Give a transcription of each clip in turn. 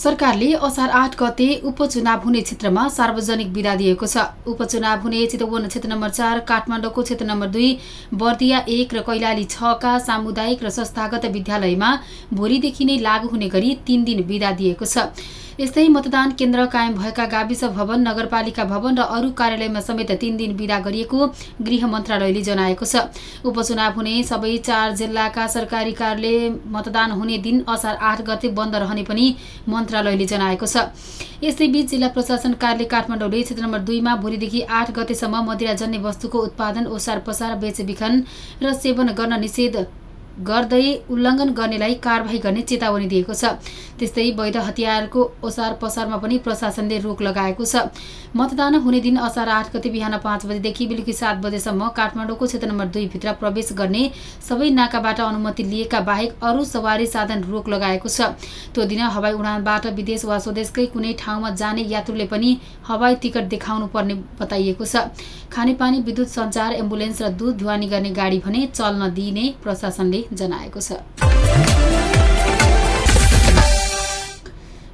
सरकारले असार आठ गते उपचुनाव हुने क्षेत्रमा सार्वजनिक विदा दिएको छ। उपचुनाव हुने चितवन क्षेत्र नम्बर चार काठमाडौँको क्षेत्र नम्बर दुई बर्दिया एक र कैलाली छका सामुदायिक र संस्थागत विद्यालयमा भोलिदेखि नै लागू हुने गरी तीन दिन विदा दिएको छ। यस्तै मतदान केन्द्र कायम भएका गाविस भवन नगरपालिका भवन र अरू कार्यालयमा समेत तीन दिन विदा गरिएको गृह मन्त्रालयले जनाएको छ। उपचुनाव हुने सबै चार जिल्लाका सरकारी कार्यालय मतदान हुने दिन असार आठ गते बन्द रहने पनि मन्त्रालयले जनाएको छ। यसैबीच जिल्ला प्रशासन कार्यालय काठमाडौँले क्षेत्र नम्बर दुईमा भोलिदेखि आठ गतेसम्म मदिराजन्य वस्तुको उत्पादन ओसार पसार बेचबिखन र सेवन गर्न निषेध गर्दै उल्लङ्घन गर्नेलाई कारवाही गर्ने चेतावनी दिएको छ। त्यस्तै वैध हतियारको ओसार पसारमा पनि प्रशासनले रोक लगाएको छ। मतदान हुने दिन असार आठ गते बिहान पाँच बजेदेखि बेलुकी सात बजेसम्म काठमाडौँको क्षेत्र नम्बर दुईभित्र प्रवेश गर्ने सबै नाकाबाट अनुमति लिएका बाहेक अरू सवारी साधन रोक लगाएको छ। त्यो दिन हवाई उडानबाट विदेश वा स्वदेशकै कुनै ठाउँमा जाने यात्रुले पनि हवाई टिकट देखाउनु पर्ने बताइएको छ। खानेपानी विद्युत सञ्चार एम्बुलेन्स र दुध ढुवानी गर्ने गाडी भने चल्न दिइने प्रशासनले जनाएको छ।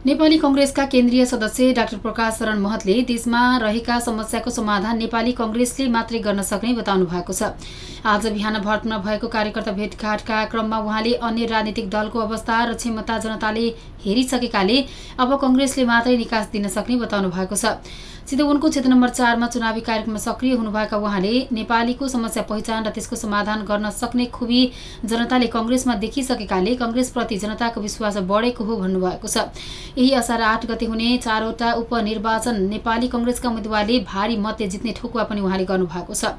नेपाली कङ्ग्रेसका केन्द्रीय सदस्य डाक्टर प्रकाश शरण महतले देशमा रहेका समस्याको समाधान नेपाली कङ्ग्रेसले मात्रै गर्न सक्ने बताउनु भएको छ। आज बिहान भरतमा भएको कार्यकर्ता भेटघाटका क्रममा उहाँले अन्य राजनीतिक दलको अवस्था र क्षमता जनताले हेरिसकेकाले अब कङ्ग्रेसले मात्रै निकास दिन सक्ने बताउनु भएको छ। चितवनको क्षेत्र नम्बर चारमा चुनावी कार्यक्रममा सक्रिय हुनुभएका उहाँले नेपालीको समस्या पहिचान र त्यसको समाधान गर्न सक्ने खुबी जनताले कङ्ग्रेसमा देखिसकेकाले कङ्ग्रेसप्रति जनताको विश्वास बढेको हो भन्नुभएको छ। यही असार आठ गते हुने चारवटा उपनिर्वाचन नेपाली कङ्ग्रेसका उम्मेद्वारले भारी मतले जित्ने ठोकुवा पनि उहाँले गर्नुभएको छ।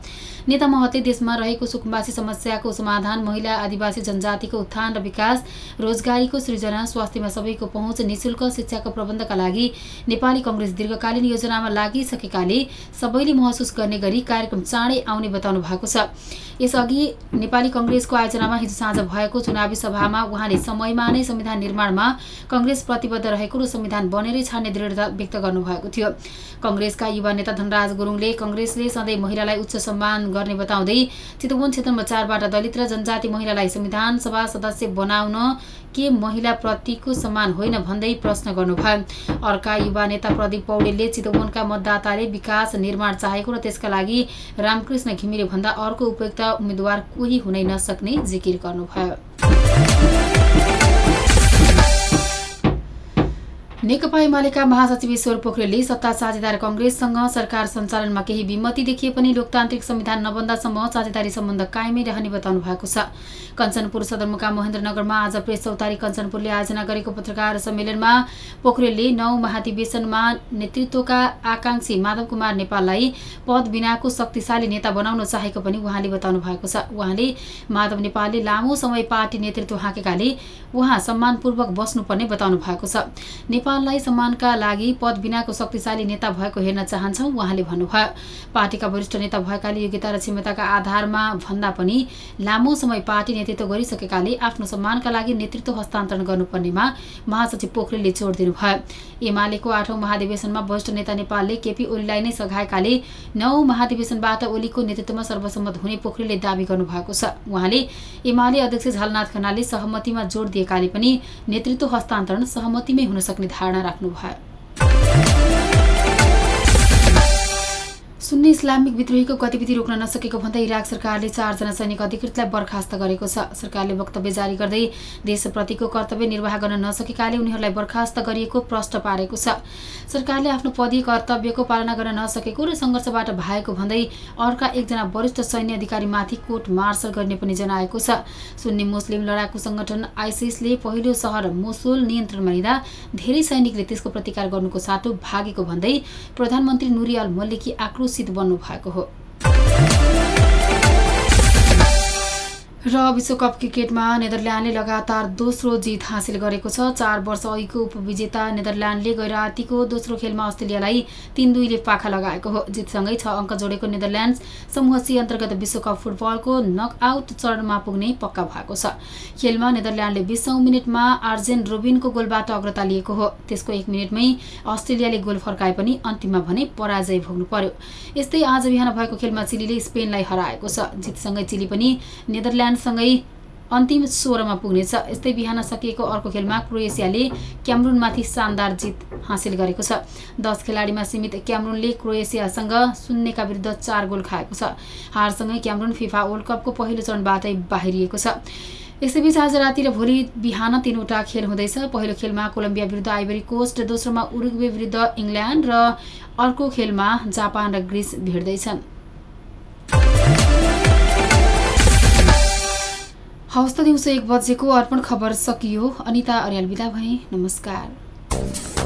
नेता महतले देशमा रहेको सुकुम्बासी समस्याको समाधान महिला आदिवासी जनजातिको उत्थान र विकास रोजगारीको सृजना स्वास्थ्यमा सबैको पहुँच निशुल्क शिक्षाको प्रबन्धका लागि नेपाली कङ्ग्रेस दीर्घकालीन योजनामा लागिसकेकाले सबैले महसुस गर्ने गरी कार्यक्रम चाँडै आउने बताउनु भएको छ। यसअघि नेपाली कङ्ग्रेसको आयोजनामा हिजो साँझ भएको चुनावी सभामा उहाँले समयमा नै संविधान निर्माणमा कङ्ग्रेस प्रतिबद्ध रहेको र संविधान बनेरै छाड्ने दृढता व्यक्त गर्नुभएको थियो। कङ्ग्रेसका युवा नेता धनराज गुरुङले कङ्ग्रेसले सधैँ महिलालाई उच्च सम्मान गर्ने बताउँदै चितवन क्षेत्र नम्बर चारबाट दलित र जनजाति महिलालाई संविधान सभा सदस्य बनाउन के महिलाप्रतिको सम्मान होइन भन्दै प्रश्न गर्नुभयो। अर्का युवा नेता प्रदीप पौडेलले चितवनका मतदाताले विकास निर्माण चाहेको र त्यसका लागि रामकृष्ण घिमिरे भन्दा अर्को उपयुक्त उम्मेद्वार कोही हुनै नसक्ने जिकिर गर्नुभयो। नेकपा एमालेका महासचिव ईश्वर पोखरेलले सत्ता साझेदार कङ्ग्रेससँग सरकार सञ्चालनमा केही विमति देखिए पनि लोकतान्त्रिक संविधान नबन्दासम्म साझेदारी सम्बन्ध कायमै रहने बताउनु भएको छ। कञ्चनपुर सदरमुकाम महेन्द्रनगरमा आज प्रेस चौतारी कञ्चनपुरले आयोजना गरेको पत्रकार सम्मेलनमा पोखरेलले नौ महाधिवेशनमा नेतृत्वका आकांक्षी माधव कुमार नेपाललाई पद बिनाको शक्तिशाली नेता बनाउन चाहेको पनि उहाँले बताउनु भएको छ। उहाँले माधव नेपालले लामो समय पार्टी नेतृत्व हाँकेकाले उहाँ सम्मानपूर्वक बस्नुपर्ने बताउनु भएको छ। नेपाललाई सम्मानका लागि पद बिनाको शक्तिशाली नेता भएको हेर्न चाहन्छौ उहाँले भन्नुभयो। पार्टीका वरिष्ठ नेता भएकाले योग्यता र क्षमताका आधारमा भन्दा पनि लामो समय पार्टी नेतृत्व गरिसकेकाले आफ्नो सम्मानका लागि नेतृत्व हस्तान्तरण गर्नुपर्नेमा महासचिव पोखरेलले जोड दिनुभयो। एमालेको आठौं महाधिवेशनमा वरिष्ठ नेता नेपालले केपी ओलीलाई नै सघाएकाले नौ महाधिवेशनबाट ओलीको नेतृत्वमा सर्वसम्मत हुने पोखरेलले दावी गर्नुभएको छ। उहाँले एमाले अध्यक्ष झलनाथ खनालले सहमतिमा जोड दिएकाले पनि नेतृत्व हस्तान्तरण सहमतिमै हुन सक्ने धारणा राख्नुभयो। सुन्ने इस्लामिक विद्रोहीको गतिविधि रोक्न नसकेको भन्दै इराक सरकारले चारजना सैनिक अधिकृतलाई बर्खास्त गरेको छ। सरकारले वक्तव्य जारी गर्दै देशप्रतिको कर्तव्य निर्वाह गर्न नसकेकाले उनीहरूलाई बर्खास्त गरिएको प्रश्न पारेको छ। सरकारले आफ्नो पदीय कर्तव्यको पालना गर्न नसकेको र सङ्घर्षबाट भाएको भन्दै अर्का एकजना वरिष्ठ सैन्य अधिकारीमाथि कोर्ट मार्सल गर्ने पनि जनाएको छ। सुन्नी मुस्लिम लडाकु संगठन आइसिसले पहिलो सहर मोसुल नियन्त्रणमा लिँदा धेरै सैनिकले त्यसको प्रतिकार गर्नुको साटो भागेको भन्दै प्रधानमन्त्री नुरी अल मल्लिकी आक्रोश बन्नु भएको हो। र विश्वकप क्रिकेटमा नेदरल्यान्डले लगातार दोस्रो जित हासिल गरेको छ। चार वर्ष अघिको उपविजेता नेदरल्यान्डले गैर रातिको दोस्रो खेलमा अस्ट्रेलियालाई तीन दुईले पाखा लगाएको हो। जितसँगै छ अङ्क जोडेको नेदरल्यान्ड समूह सी अन्तर्गत विश्वकप फुटबलको नकआउट चरणमा पुग्ने पक्का भएको छ। खेलमा नेदरल्यान्डले बिसौँ मिनटमा आर्जेन रोबिनको गोलबाट अग्रता लिएको हो। त्यसको एक मिनटमै अस्ट्रेलियाले गोल फर्काए पनि अन्तिममा भने पराजय भोग्नु पर्यो। यस्तै आज बिहान भएको खेलमा चिलीले स्पेनलाई हराएको छ। जितसँगै चिली पनि नेदरल्यान्ड सँगै अन्तिम सोह्रमा पुग्नेछ। यस्तै बिहान सकिएको अर्को खेलमा क्रोएसियाले क्यामरुनमाथि शानदार जित हासिल गरेको छ। दस खेलाडीमा सीमित क्यामरुनले क्रोएसियासँग शून्यका विरुद्ध चार गोल खाएको छ। हारसँगै क्यामरुन फिफा वर्ल्ड कपको पहिलो चरणबाटै बाहिरिएको छ। यसैबीच आज राति र भोलि बिहान तिनवटा खेल हुँदैछ। पहिलो खेलमा कोलम्बिया विरुद्ध आइभरी कोस्ट दोस्रोमा उरुग्वे विरुद्ध इङ्ल्यान्ड र अर्को खेलमा जापान र ग्रिस भिड्दैछन्। हवस् त दिउँसो एक बजेको अर्पण खबर सकियो। अनिता अर्याल बिदा भए। नमस्कार।